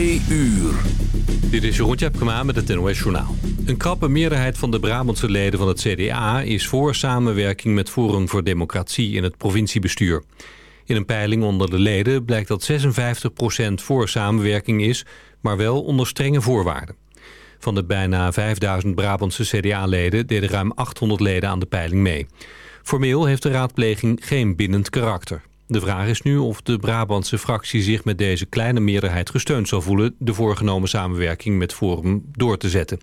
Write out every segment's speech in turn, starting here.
Uur. Dit is Jeroen Tjepkema met het NOS Journaal. Een krappe meerderheid van de Brabantse leden van het CDA... is voor samenwerking met Forum voor Democratie in het provinciebestuur. In een peiling onder de leden blijkt dat 56% voor samenwerking is... maar wel onder strenge voorwaarden. Van de bijna 5000 Brabantse CDA-leden... deden ruim 800 leden aan de peiling mee. Formeel heeft de raadpleging geen bindend karakter. De vraag is nu of de Brabantse fractie zich met deze kleine meerderheid gesteund zal voelen... de voorgenomen samenwerking met Forum door te zetten.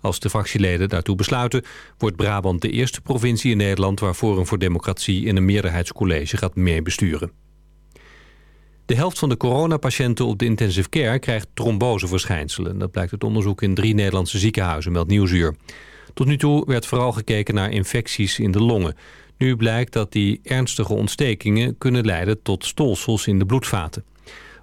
Als de fractieleden daartoe besluiten... wordt Brabant de eerste provincie in Nederland... waar Forum voor Democratie in een meerderheidscollege gaat meebesturen. De helft van de coronapatiënten op de intensive care krijgt tromboseverschijnselen. Dat blijkt uit onderzoek in drie Nederlandse ziekenhuizen, meldt Nieuwsuur. Tot nu toe werd vooral gekeken naar infecties in de longen. Nu blijkt dat die ernstige ontstekingen kunnen leiden tot stolsels in de bloedvaten.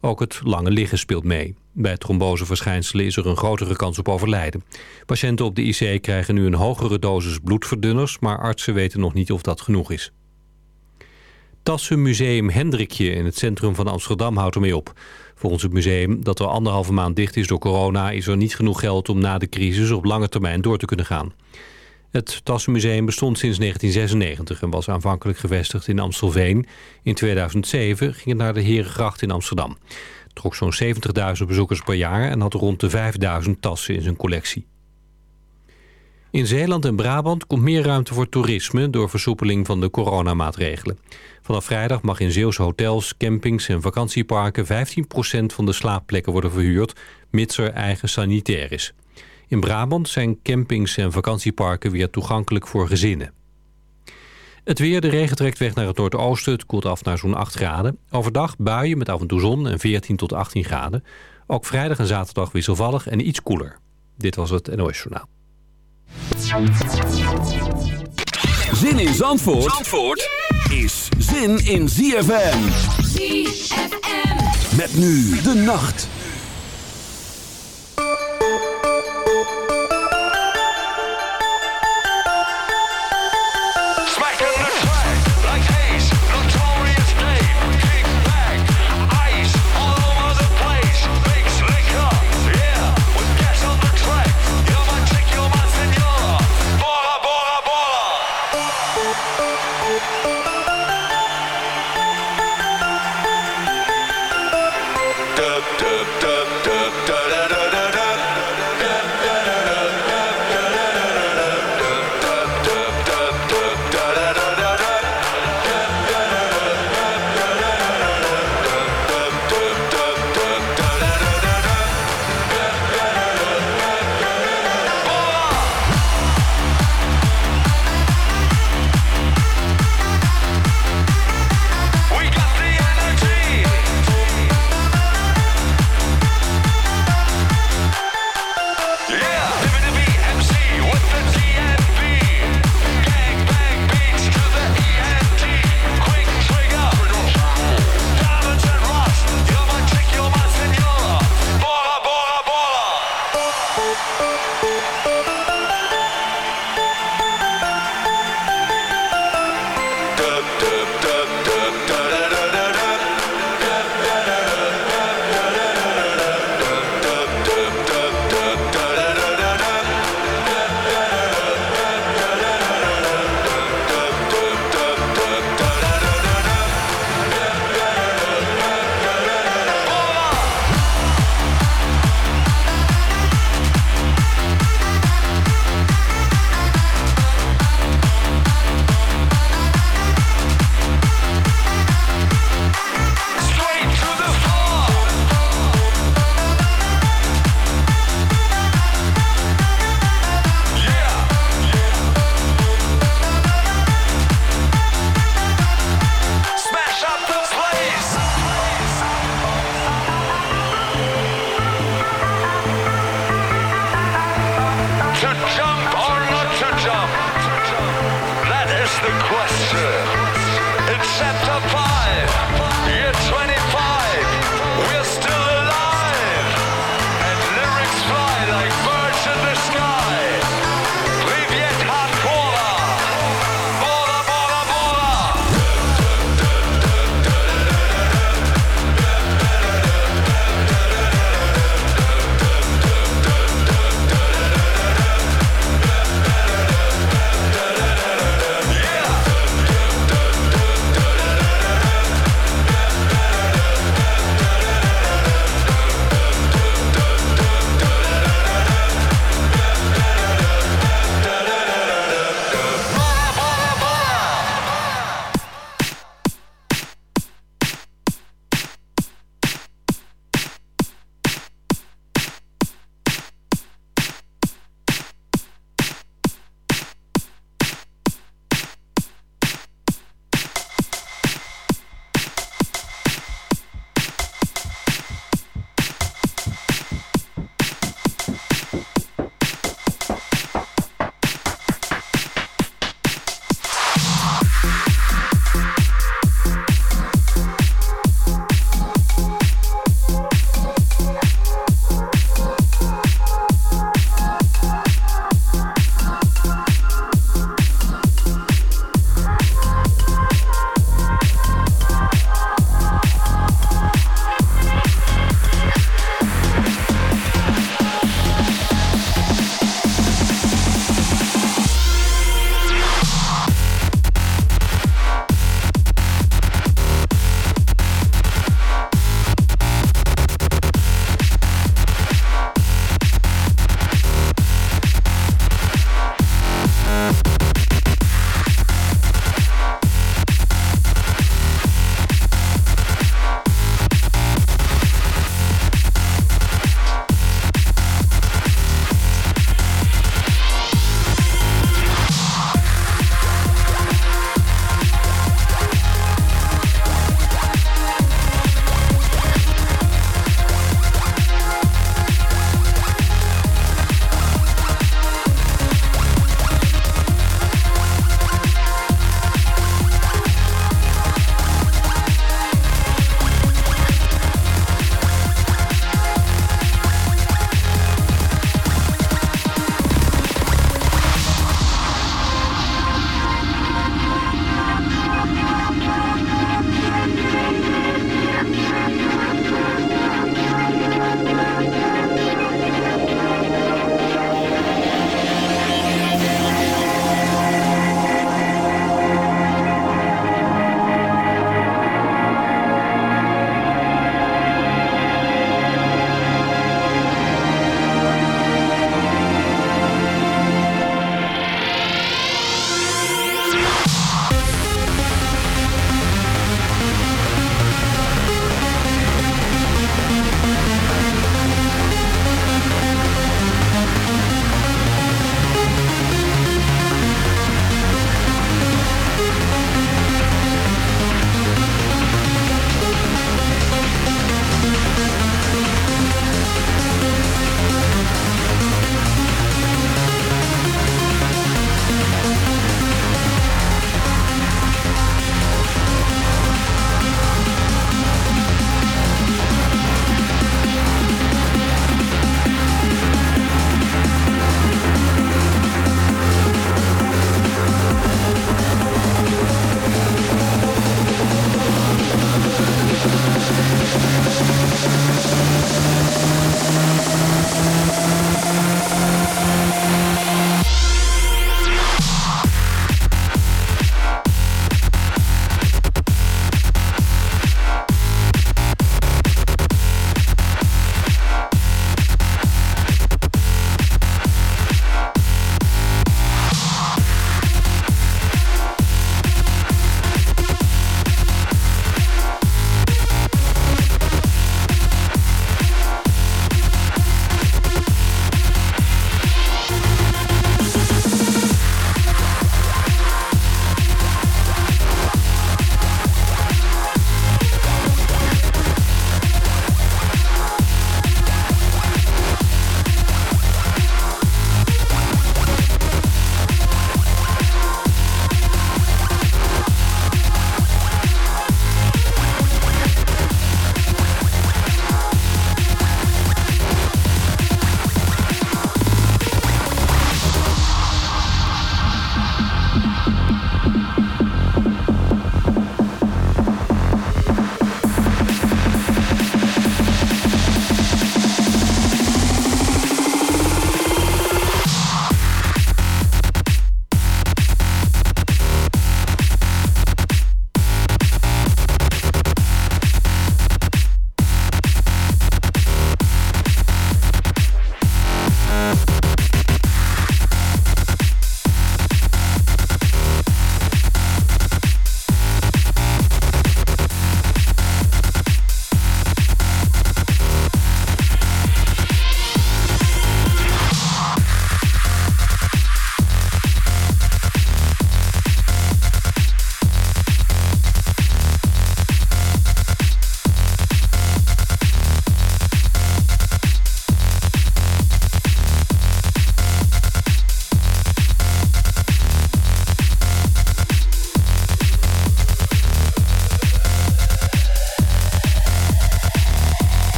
Ook het lange liggen speelt mee. Bij tromboseverschijnselen is er een grotere kans op overlijden. Patiënten op de IC krijgen nu een hogere dosis bloedverdunners... maar artsen weten nog niet of dat genoeg is. Tassenmuseum Hendrikje in het centrum van Amsterdam houdt ermee op. Volgens het museum, dat al anderhalve maand dicht is door corona... is er niet genoeg geld om na de crisis op lange termijn door te kunnen gaan. Het Tassenmuseum bestond sinds 1996 en was aanvankelijk gevestigd in Amstelveen. In 2007 ging het naar de Herengracht in Amsterdam. Het trok zo'n 70.000 bezoekers per jaar en had rond de 5.000 tassen in zijn collectie. In Zeeland en Brabant komt meer ruimte voor toerisme door versoepeling van de coronamaatregelen. Vanaf vrijdag mag in Zeeuwse hotels, campings en vakantieparken 15% van de slaapplekken worden verhuurd, mits er eigen sanitair is. In Brabant zijn campings en vakantieparken weer toegankelijk voor gezinnen. Het weer, de regen trekt weg naar het noordoosten. Het koelt af naar zo'n 8 graden. Overdag buien met af en toe zon en 14 tot 18 graden. Ook vrijdag en zaterdag wisselvallig en iets koeler. Dit was het NOS Journaal. Zin in Zandvoort, Zandvoort is zin in ZFM. ZFM. Met nu de nacht.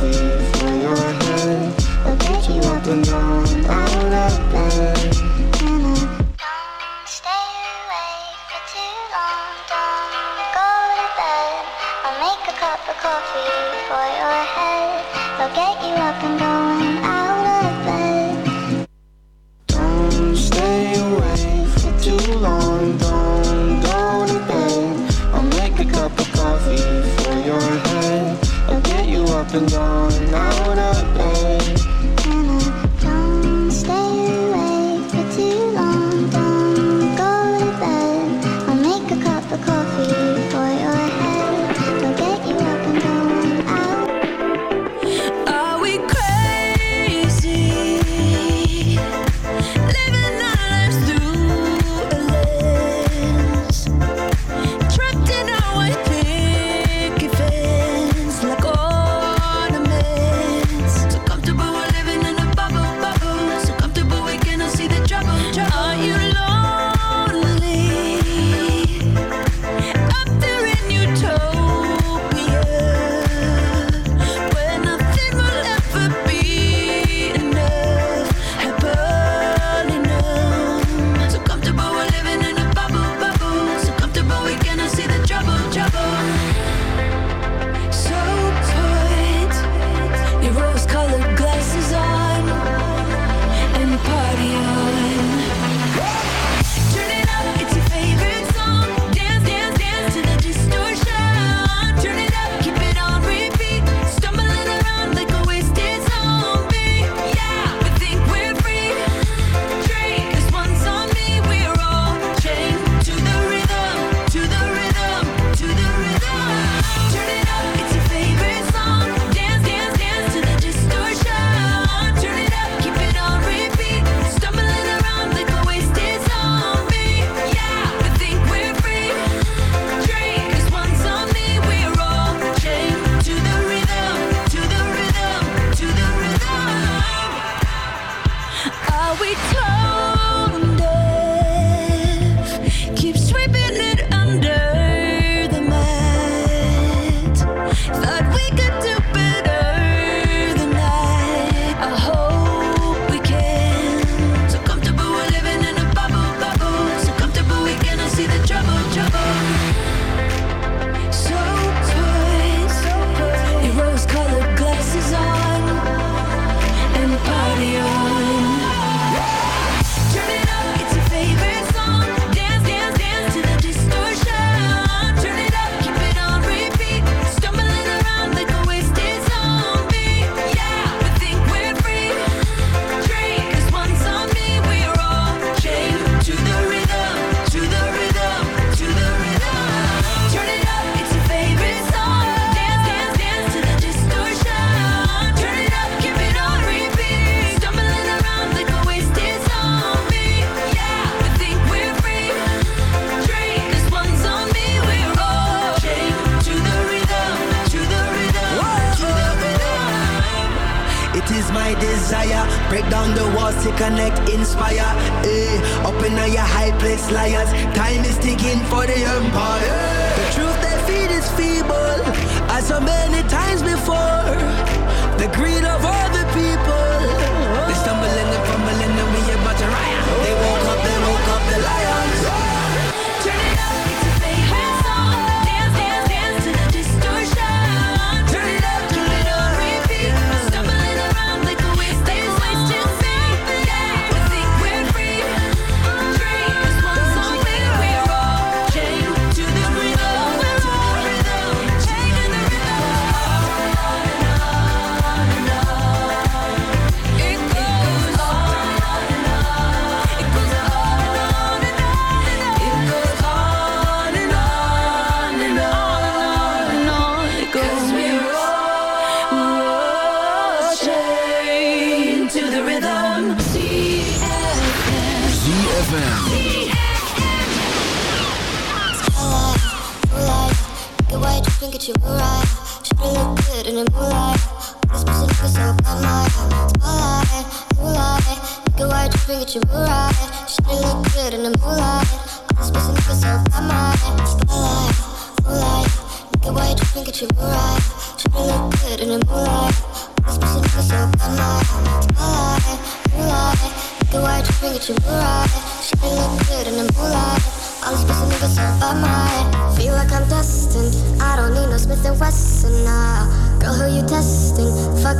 For your head. I'll get you up and down, out of bed. Don't stay awake for too long. Don't go to bed. I'll make a cup of coffee for your head. I'll get you up and going and down, out of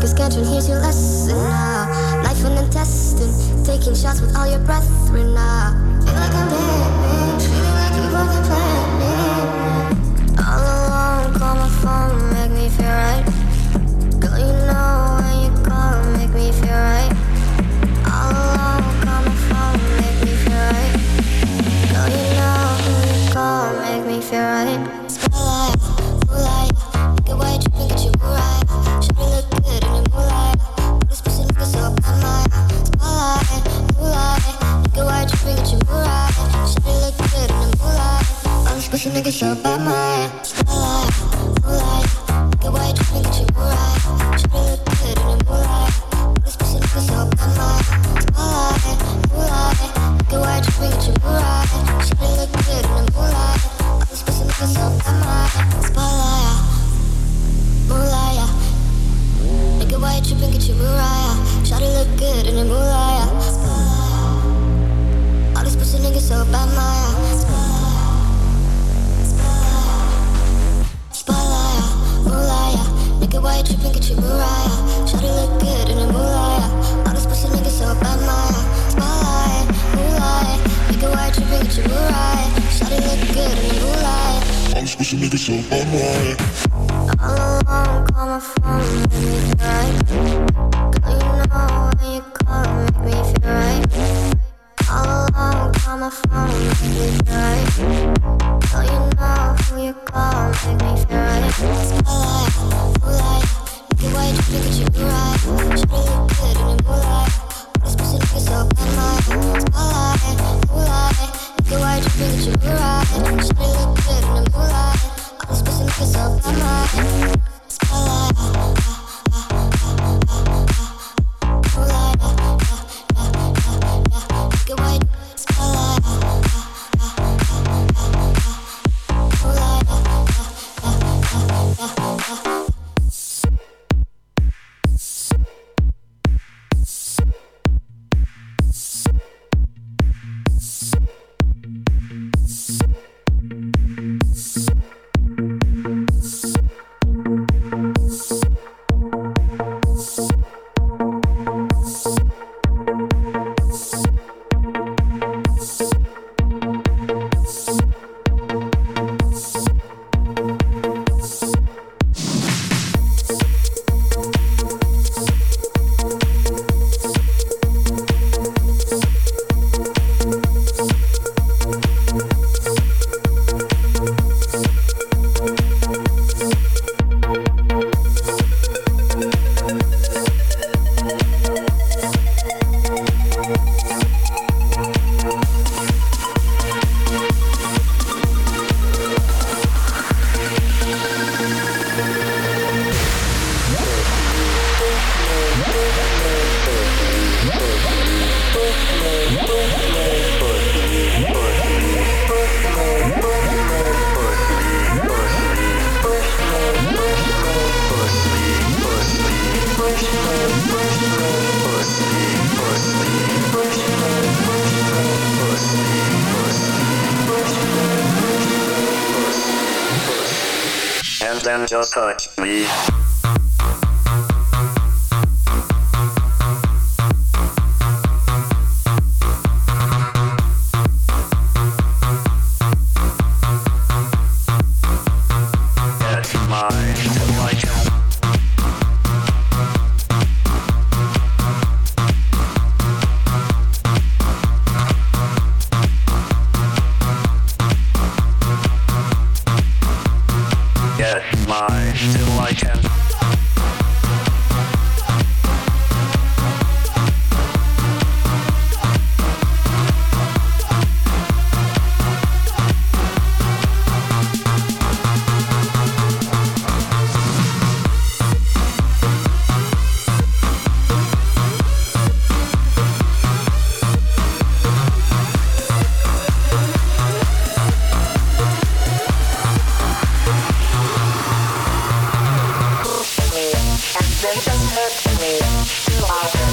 Your schedule, here's your lesson now. Life and intestine, taking shots with all your brethren now. sit in the moonlight. All so by my Spotlight, moonlight. Yeah. Nigga, why you your look good in a moonlight. Yeah. All these pussy niggas so bad, my Spotlight, moonlight. Nigga, why you think Get your moonlight. Shawty look good in the moonlight. All these pussy niggas so bad, my All alone, call me die. My the phone every night. Don't you know who you call? Make me feel right. Spotlight, moonlight. Look at why you look at you right. She really look good in the moonlight. This person looking so bad, my spotlight, moonlight. Look at why you look at you right. She really look good in the moonlight. This person looking so bad, my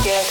Get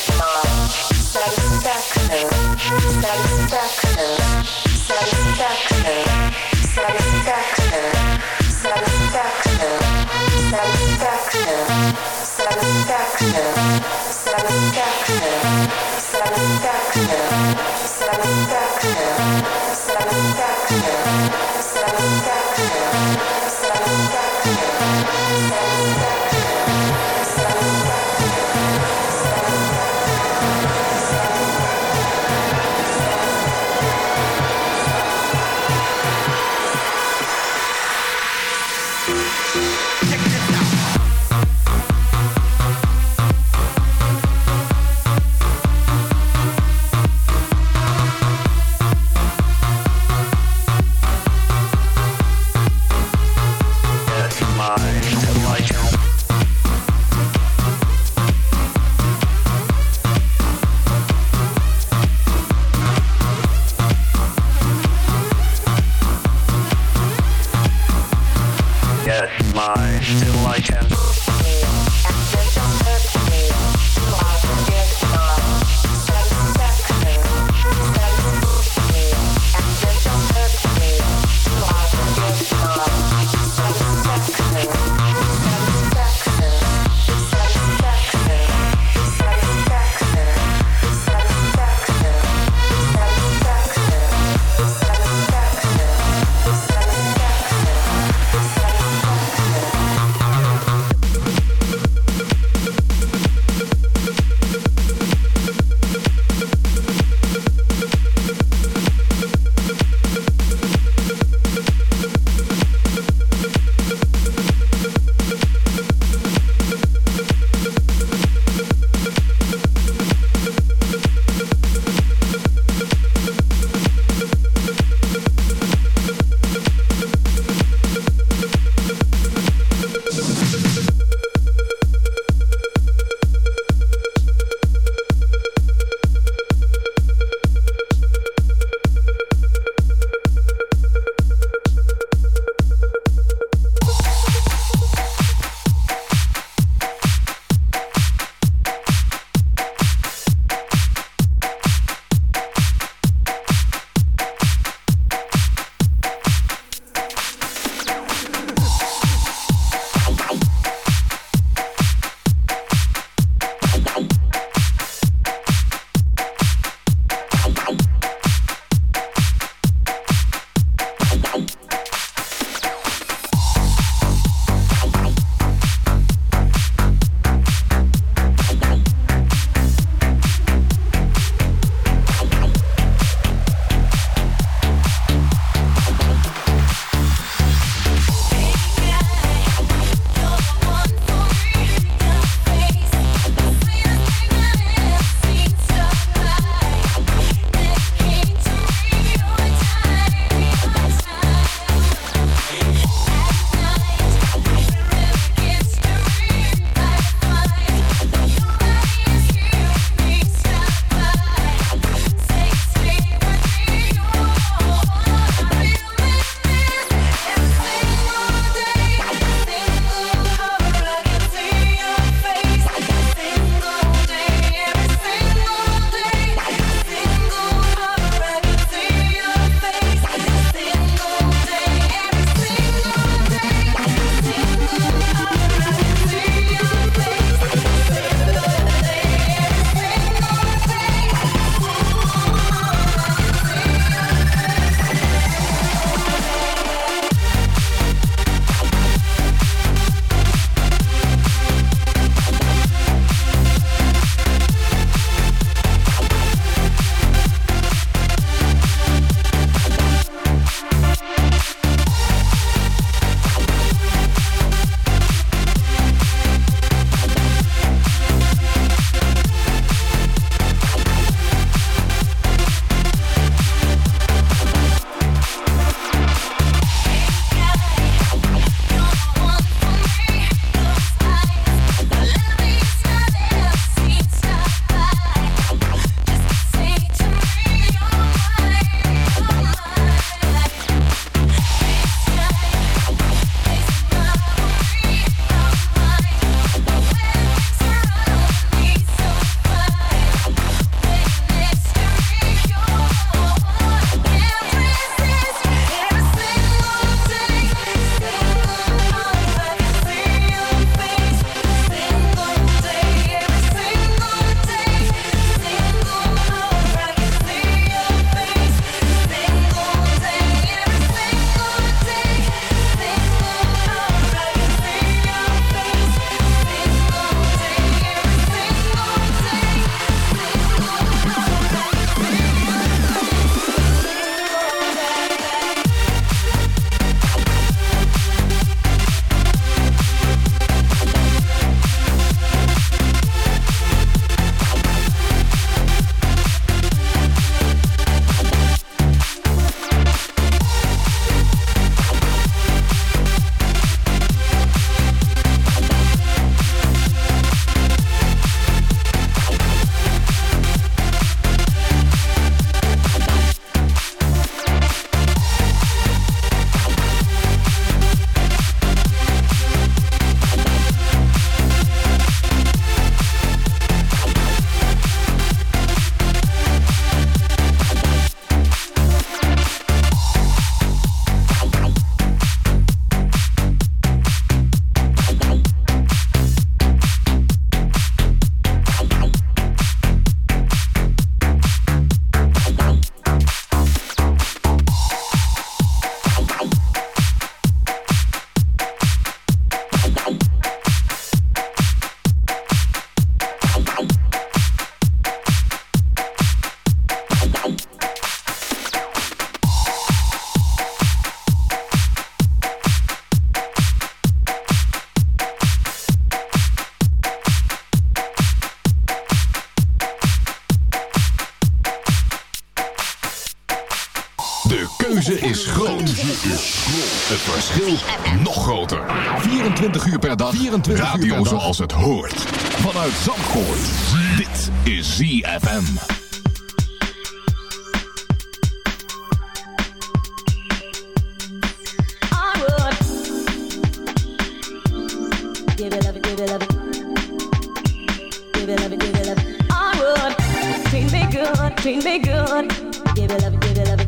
treat me good. Give me love, give me love.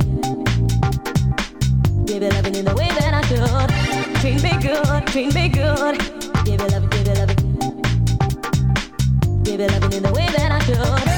Give me love in the way that I should. Treat me good, treat me good. Give me love, give me love. Give me love in the way that I should.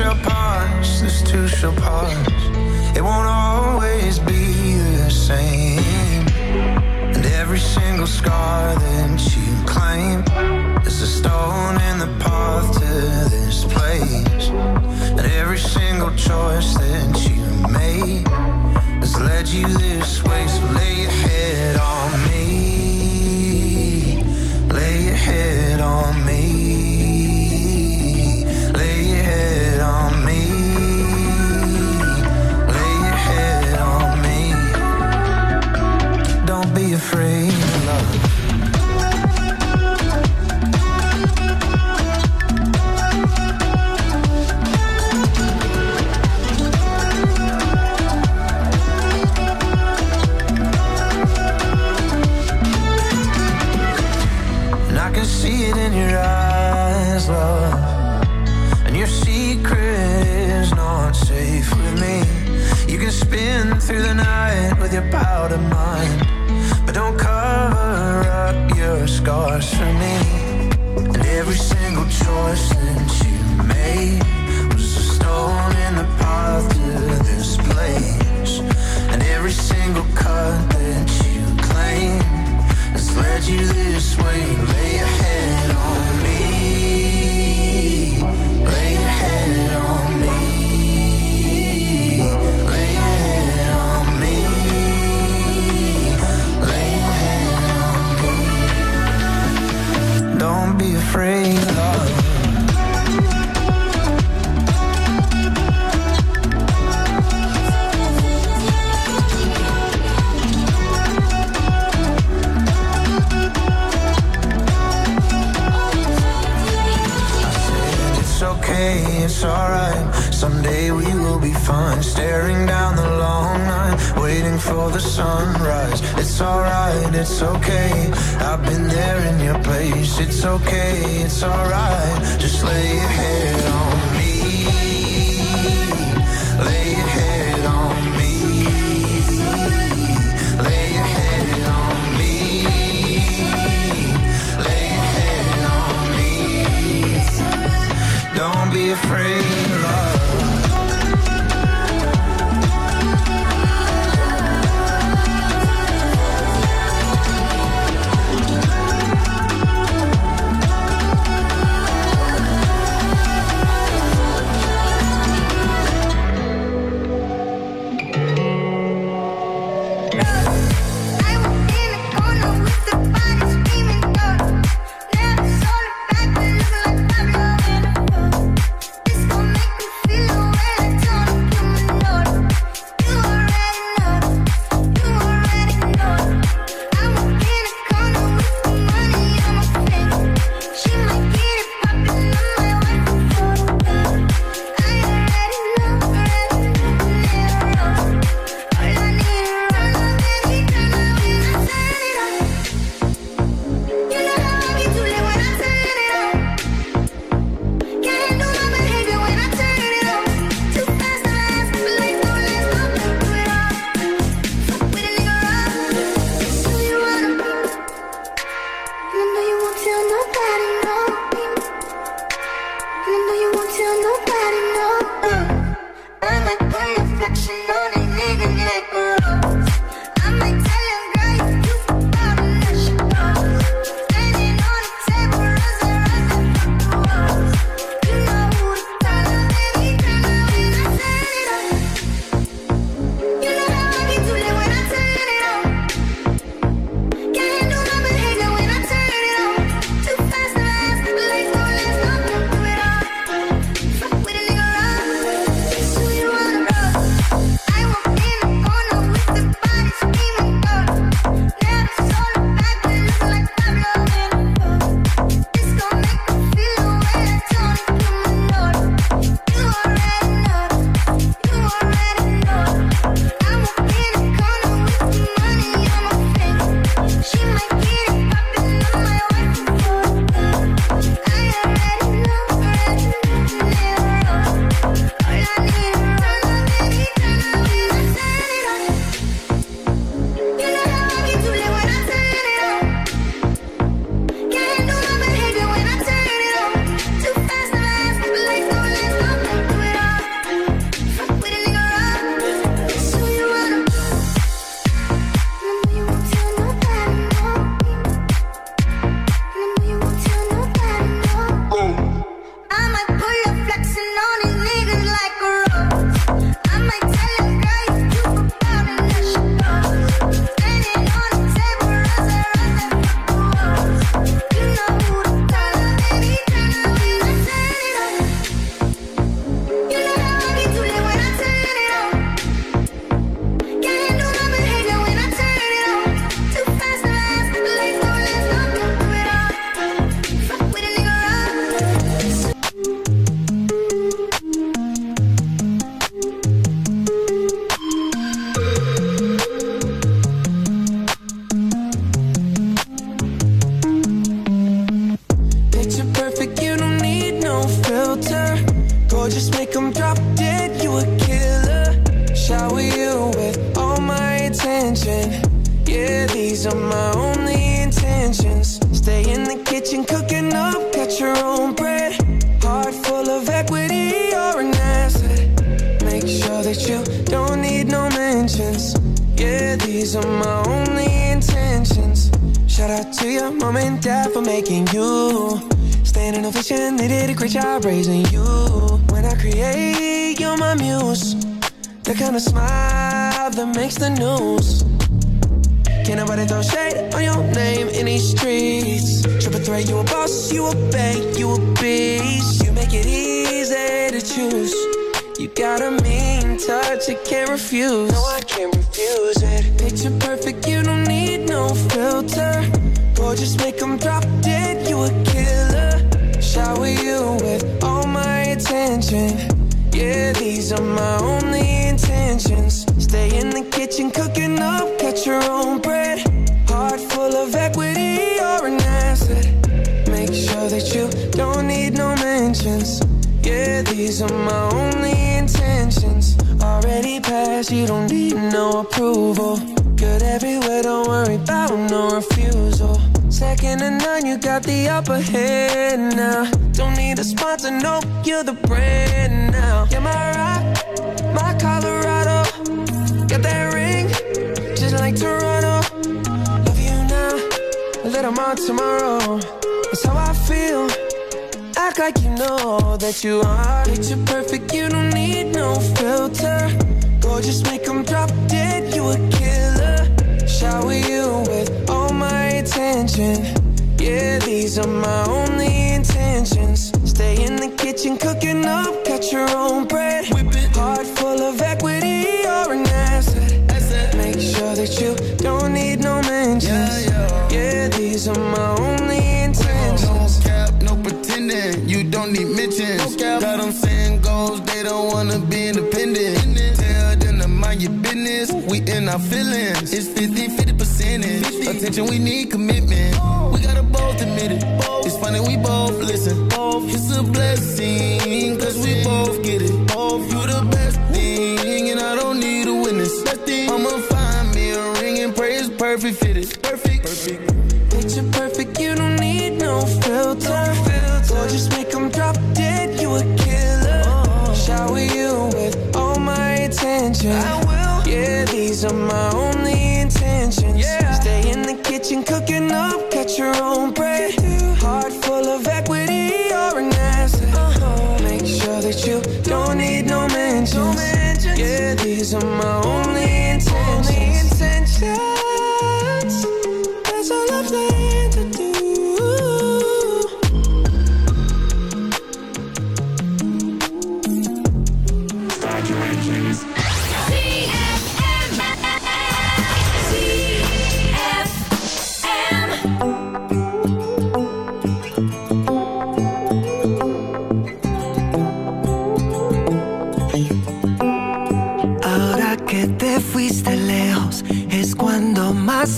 shall pass, this too shall pass. It won't always be the same. And every single scar that you claim is a stone in the path to this place. And every single choice that you made has led you fun staring down the long line waiting for the sunrise. It's all right it's okay. I've been there in your place. It's okay it's all right just lay your head on me. Lay your head on me. Lay your head on me. Lay your head on me. Don't be afraid. You're my rock, my Colorado. Got that ring, just like Toronto. Love you now, a little more tomorrow. That's how I feel. Act like you know that you are. Picture perfect, you don't need no filter. Gorgeous, make 'em drop dead, you a killer. Shower you with all my attention. Yeah, these are my only intentions. The kitchen, cooking up, cut your own bread. Heart full of equity, you're an asset. Make sure that you don't need no mentions. Yeah, these are my only intentions. No cap, no pretending. You don't need mentions. Got them saying goals, they don't wanna be independent. Tell them to mind your business. We in our feelings. It's 50 50 percentage. Attention, we need commitment. Both admit it. It's funny, we both listen. It's a blessing, cause we both get it. You the best thing, and I don't need a witness. I'ma find me a ring and pray it's perfect fitted. Perfect. Perfect. Picture perfect, you don't need no filter. Gorgeous, make 'em drop dead, you a killer. Shower you with all my attention. I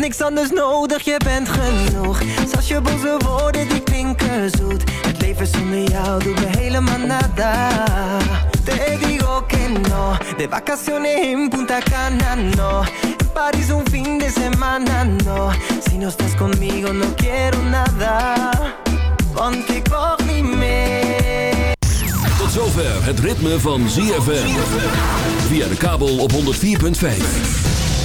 Niks anders nodig, je bent genoeg. Zelfs je boze woorden die klinken zoet. Het leven zonder jou doet me helemaal nada. Te digo que no, de vacaciones en Punta Cana no. En París un fin de semana no. Si no estás conmigo no quiero nada. Want ik wacht niet. Tot zover het ritme van ZFM. Via de kabel op 104.5.